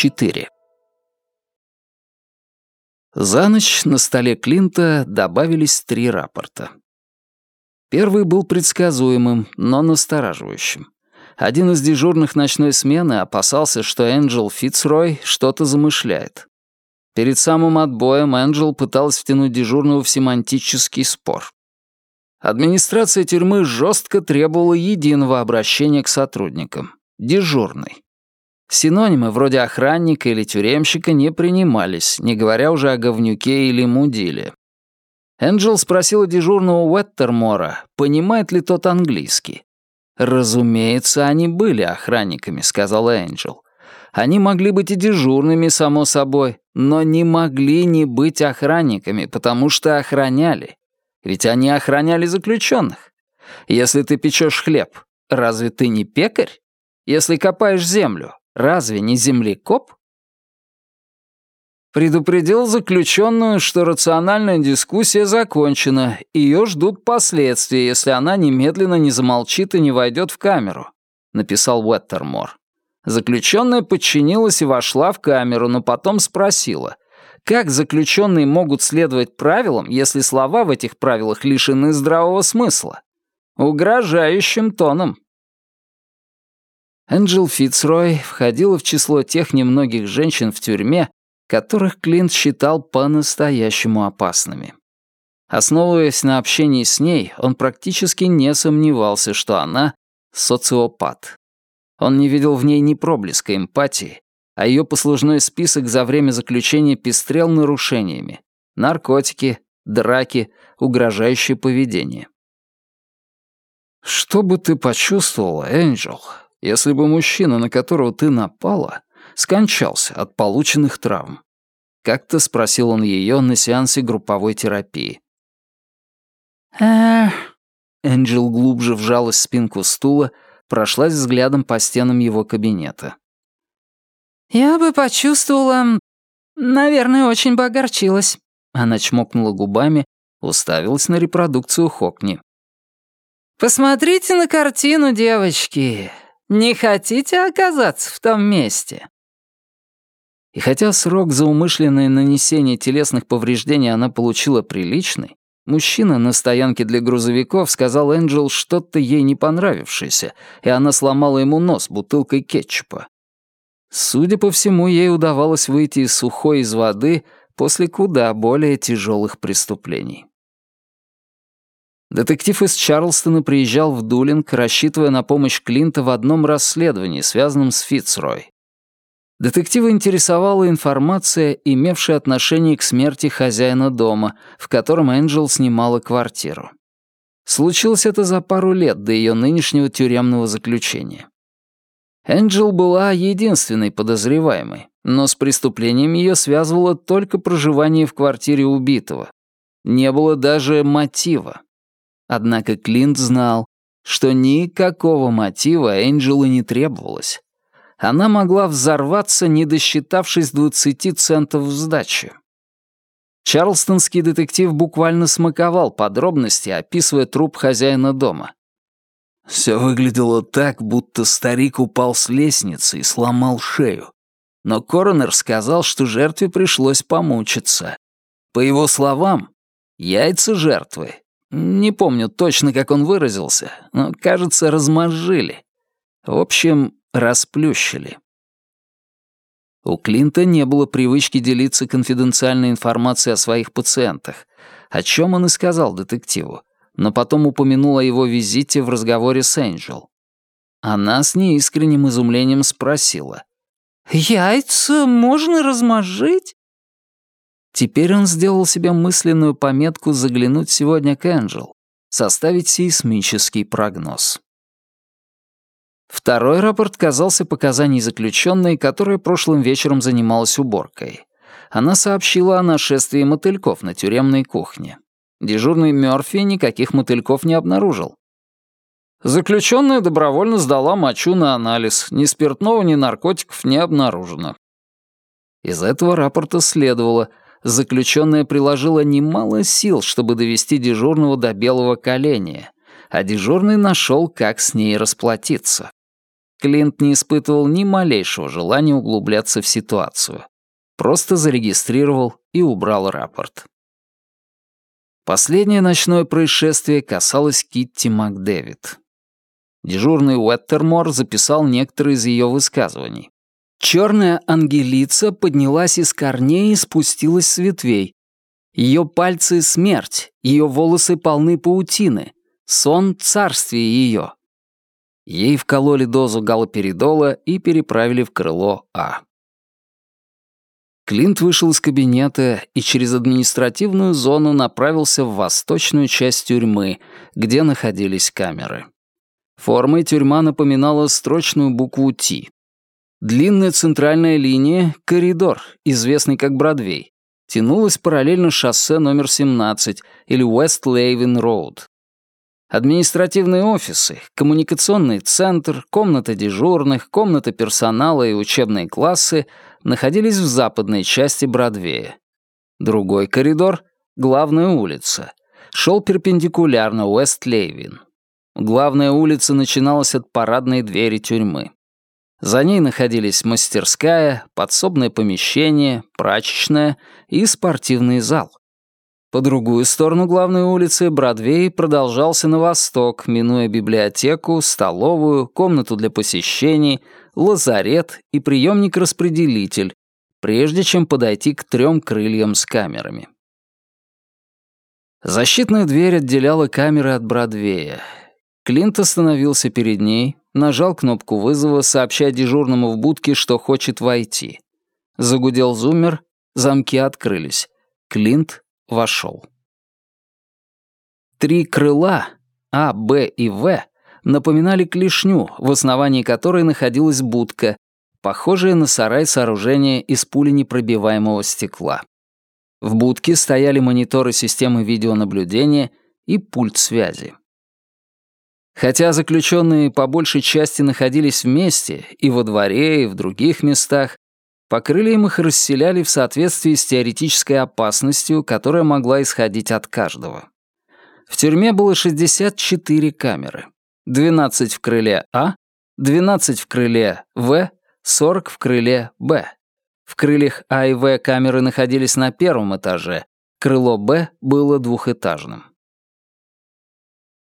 4. За ночь на столе Клинта добавились три рапорта. Первый был предсказуемым, но настораживающим. Один из дежурных ночной смены опасался, что Энджел Фицрой что-то замышляет. Перед самым отбоем Энджел пыталась втянуть дежурного в семантический спор. Администрация тюрьмы жестко требовала единого обращения к сотрудникам — дежурный. Синонимы вроде охранника или тюремщика не принимались, не говоря уже о говнюке или мудиле. Энджел спросила дежурного Уэттермора, понимает ли тот английский. «Разумеется, они были охранниками», — сказала Энджел. «Они могли быть и дежурными, само собой, но не могли не быть охранниками, потому что охраняли. Ведь они охраняли заключенных. Если ты печешь хлеб, разве ты не пекарь? Если копаешь землю, Разве не землекоп? Предупредил заключенную, что рациональная дискуссия закончена, и ее ждут последствия, если она немедленно не замолчит и не войдет в камеру, написал Уэттермор. Заключенная подчинилась и вошла в камеру, но потом спросила, как заключенные могут следовать правилам, если слова в этих правилах лишены здравого смысла? Угрожающим тоном. Энджел Фицрой входила в число тех немногих женщин в тюрьме, которых Клинт считал по-настоящему опасными. Основываясь на общении с ней, он практически не сомневался, что она — социопат. Он не видел в ней ни проблеска эмпатии, а ее послужной список за время заключения пестрел нарушениями. Наркотики, драки, угрожающее поведение. «Что бы ты почувствовала, Энджел, если бы мужчина, на которого ты напала, скончался от полученных травм? Как-то спросил он ее на сеансе групповой терапии. Эх. Энджел глубже вжалась в спинку стула, прошлась взглядом по стенам его кабинета. «Я бы почувствовала... Наверное, очень бы огорчилась». Она чмокнула губами, уставилась на репродукцию Хокни. «Посмотрите на картину, девочки. Не хотите оказаться в том месте?» И хотя срок за умышленное нанесение телесных повреждений она получила приличный, мужчина на стоянке для грузовиков сказал Энджел что-то ей не понравившееся, и она сломала ему нос бутылкой кетчупа. Судя по всему, ей удавалось выйти сухой из воды после куда более тяжелых преступлений. Детектив из Чарлстона приезжал в Дулинг, рассчитывая на помощь Клинта в одном расследовании, связанном с Фицрой. Детектива интересовала информация, имевшая отношение к смерти хозяина дома, в котором Энджел снимала квартиру. Случилось это за пару лет до ее нынешнего тюремного заключения. Энджел была единственной подозреваемой, но с преступлением ее связывало только проживание в квартире убитого. Не было даже мотива. Однако Клинт знал, что никакого мотива Энджелу не требовалось. Она могла взорваться, не досчитавшись 20 центов в сдачу. Чарлстонский детектив буквально смаковал подробности, описывая труп хозяина дома. Все выглядело так, будто старик упал с лестницы и сломал шею. Но коронер сказал, что жертве пришлось помучиться. По его словам, яйца жертвы не помню точно, как он выразился, но, кажется, размозжили. В общем, расплющили. У Клинта не было привычки делиться конфиденциальной информацией о своих пациентах, о чем он и сказал детективу, но потом упомянул о его визите в разговоре с Энджел. Она с неискренним изумлением спросила. «Яйца можно размозжить?» Теперь он сделал себе мысленную пометку заглянуть сегодня к Энджел, составить сейсмический прогноз. Второй рапорт казался показаний заключенной, которая прошлым вечером занималась уборкой. Она сообщила о нашествии мотыльков на тюремной кухне. Дежурный Мёрфи никаких мотыльков не обнаружил. Заключенная добровольно сдала мочу на анализ. Ни спиртного, ни наркотиков не обнаружено. Из этого рапорта следовало, заключенная приложила немало сил, чтобы довести дежурного до белого коленя, а дежурный нашел, как с ней расплатиться. Клинт не испытывал ни малейшего желания углубляться в ситуацию. Просто зарегистрировал и убрал рапорт. Последнее ночное происшествие касалось Китти Макдэвид. Дежурный Уэттермор записал некоторые из ее высказываний. Черная ангелица поднялась из корней и спустилась с ветвей. Ее пальцы — смерть, ее волосы полны паутины. Сон — царствие ее. Ей вкололи дозу галоперидола и переправили в крыло А. Клинт вышел из кабинета и через административную зону направился в восточную часть тюрьмы, где находились камеры. Формой тюрьма напоминала строчную букву «Т». Длинная центральная линия — коридор, известный как Бродвей, тянулась параллельно шоссе номер 17 или West Лейвен Роуд. Административные офисы, коммуникационный центр, комната дежурных, комната персонала и учебные классы находились в западной части Бродвея. Другой коридор, главная улица, шел перпендикулярно Уэст-Лейвин. Главная улица начиналась от парадной двери тюрьмы. За ней находились мастерская, подсобное помещение, прачечная и спортивный зал. По другую сторону главной улицы Бродвей продолжался на восток, минуя библиотеку, столовую, комнату для посещений, лазарет и приемник-распределитель, прежде чем подойти к трем крыльям с камерами. Защитная дверь отделяла камеры от Бродвея. Клинт остановился перед ней, нажал кнопку вызова, сообщая дежурному в будке, что хочет войти. Загудел зуммер, замки открылись. Клинт вошел. Три крыла, А, Б и В, напоминали клешню, в основании которой находилась будка, похожая на сарай сооружения из пуленепробиваемого стекла. В будке стояли мониторы системы видеонаблюдения и пульт связи. Хотя заключенные по большей части находились вместе и во дворе, и в других местах, по крыльям их расселяли в соответствии с теоретической опасностью, которая могла исходить от каждого. В тюрьме было 64 камеры. 12 в крыле А, 12 в крыле В, 40 в крыле Б. В крыльях А и В камеры находились на первом этаже, крыло Б было двухэтажным.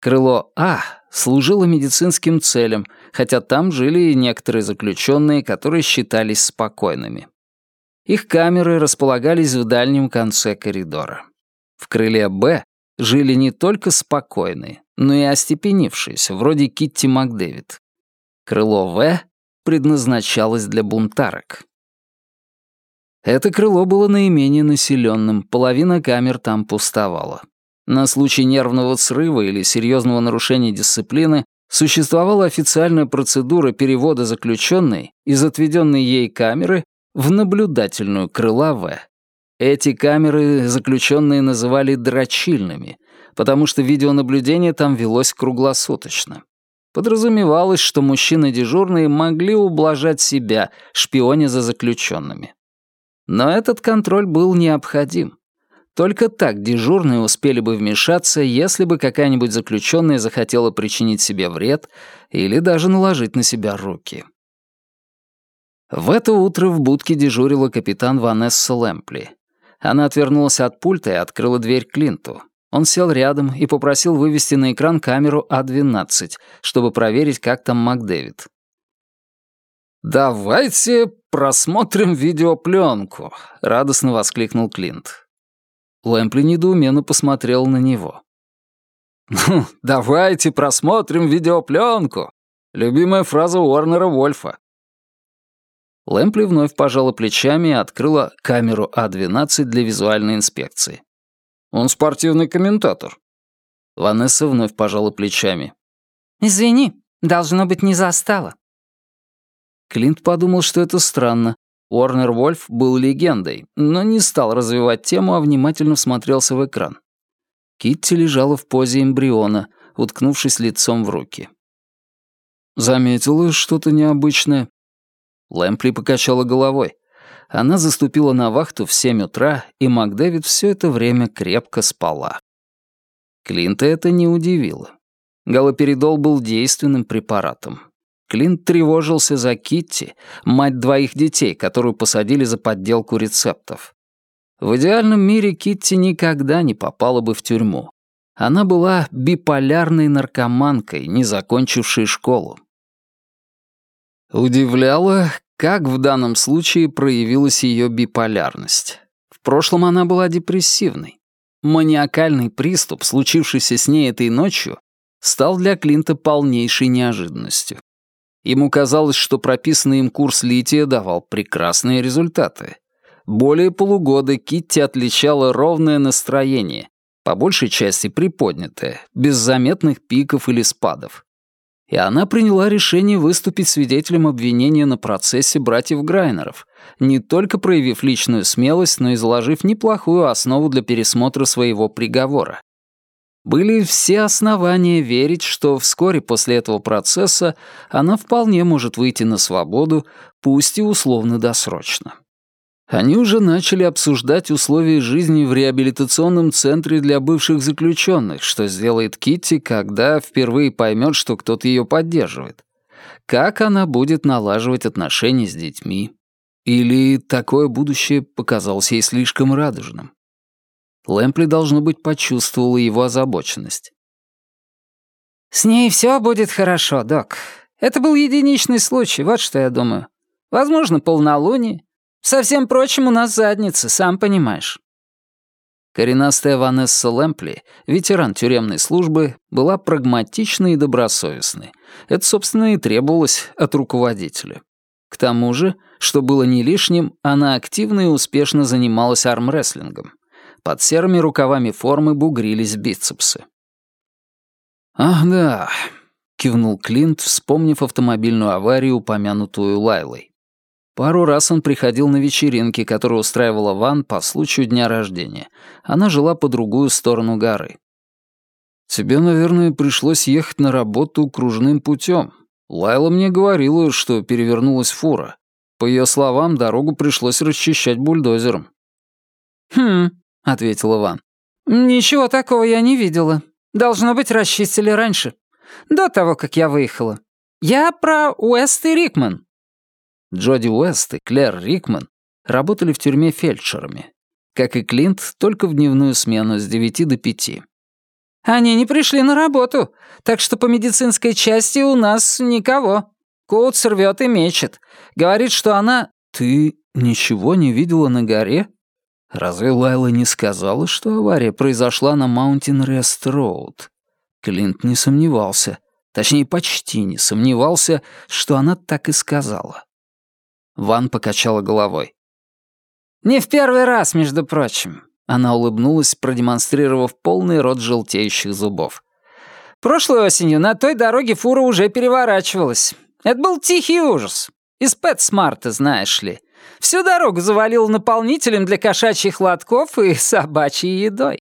Крыло А служило медицинским целям, хотя там жили и некоторые заключенные, которые считались спокойными. Их камеры располагались в дальнем конце коридора. В крыле «Б» жили не только спокойные, но и остепенившиеся, вроде Китти Макдэвид. Крыло «В» предназначалось для бунтарок. Это крыло было наименее населенным, половина камер там пустовала. На случай нервного срыва или серьезного нарушения дисциплины существовала официальная процедура перевода заключенной из отведенной ей камеры в наблюдательную крыла В. Эти камеры заключенные называли дрочильными, потому что видеонаблюдение там велось круглосуточно. Подразумевалось, что мужчины-дежурные могли ублажать себя, шпионя за заключенными. Но этот контроль был необходим. Только так дежурные успели бы вмешаться, если бы какая-нибудь заключенная захотела причинить себе вред или даже наложить на себя руки. В это утро в будке дежурила капитан Ванесса Лэмпли. Она отвернулась от пульта и открыла дверь Клинту. Он сел рядом и попросил вывести на экран камеру А12, чтобы проверить, как там МакДэвид. «Давайте просмотрим видеопленку», — радостно воскликнул Клинт. Лэмпли недоуменно посмотрел на него. «Ну, давайте просмотрим видеопленку!» Любимая фраза Уорнера Вольфа. Лэмпли вновь пожала плечами и открыла камеру А12 для визуальной инспекции. «Он спортивный комментатор». Ванесса вновь пожала плечами. «Извини, должно быть, не застала». Клинт подумал, что это странно. Уорнер Вольф был легендой, но не стал развивать тему, а внимательно всмотрелся в экран. Китти лежала в позе эмбриона, уткнувшись лицом в руки. «Заметила что-то необычное?» Лэмпли покачала головой. Она заступила на вахту в семь утра, и МакДэвид все это время крепко спала. Клинта это не удивило. Галоперидол был действенным препаратом. Клинт тревожился за Китти, мать двоих детей, которую посадили за подделку рецептов. В идеальном мире Китти никогда не попала бы в тюрьму. Она была биполярной наркоманкой, не закончившей школу. Удивляло, как в данном случае проявилась ее биполярность. В прошлом она была депрессивной. Маниакальный приступ, случившийся с ней этой ночью, стал для Клинта полнейшей неожиданностью. Ему казалось, что прописанный им курс лития давал прекрасные результаты. Более полугода Китти отличала ровное настроение, по большей части приподнятое, без заметных пиков или спадов. И она приняла решение выступить свидетелем обвинения на процессе братьев Грайнеров, не только проявив личную смелость, но и заложив неплохую основу для пересмотра своего приговора. Были все основания верить, что вскоре после этого процесса она вполне может выйти на свободу, пусть и условно-досрочно. Они уже начали обсуждать условия жизни в реабилитационном центре для бывших заключенных, что сделает Китти, когда впервые поймет, что кто-то ее поддерживает. Как она будет налаживать отношения с детьми. Или такое будущее показалось ей слишком радужным. Лэмпли, должно быть, почувствовала его озабоченность. «С ней все будет хорошо, док. Это был единичный случай, вот что я думаю. Возможно, полнолуние. Со всем прочим у нас задница, сам понимаешь». Коренастая Ванесса Лэмпли, ветеран тюремной службы, была прагматичной и добросовестной. Это, собственно, и требовалось от руководителя. К тому же, что было не лишним, она активно и успешно занималась армрестлингом. Под серыми рукавами формы бугрились бицепсы. «Ах да», — кивнул Клинт, вспомнив автомобильную аварию, упомянутую Лайлой. Пару раз он приходил на вечеринки, которые устраивала Ван по случаю дня рождения. Она жила по другую сторону горы. «Тебе, наверное, пришлось ехать на работу кружным путем. Лайла мне говорила, что перевернулась фура. По ее словам, дорогу пришлось расчищать бульдозером». «Хм, — ответил Иван. «Ничего такого я не видела. Должно быть, расчистили раньше. До того, как я выехала. Я про Уэст и Рикман». Джоди Уэст и Клэр Рикман работали в тюрьме фельдшерами. Как и Клинт, только в дневную смену с девяти до пяти. «Они не пришли на работу, так что по медицинской части у нас никого. Коут рвет и мечет. Говорит, что она...» «Ты ничего не видела на горе?» Разве Лайла не сказала, что авария произошла на Маунтин Рест Роуд? Клинт не сомневался, точнее, почти не сомневался, что она так и сказала. Ван покачала головой. «Не в первый раз, между прочим». Она улыбнулась, продемонстрировав полный рот желтеющих зубов. «Прошлой осенью на той дороге фура уже переворачивалась. Это был тихий ужас. Из Пэтсмарта, знаешь ли. Всю дорогу завалил наполнителем для кошачьих лотков и собачьей едой.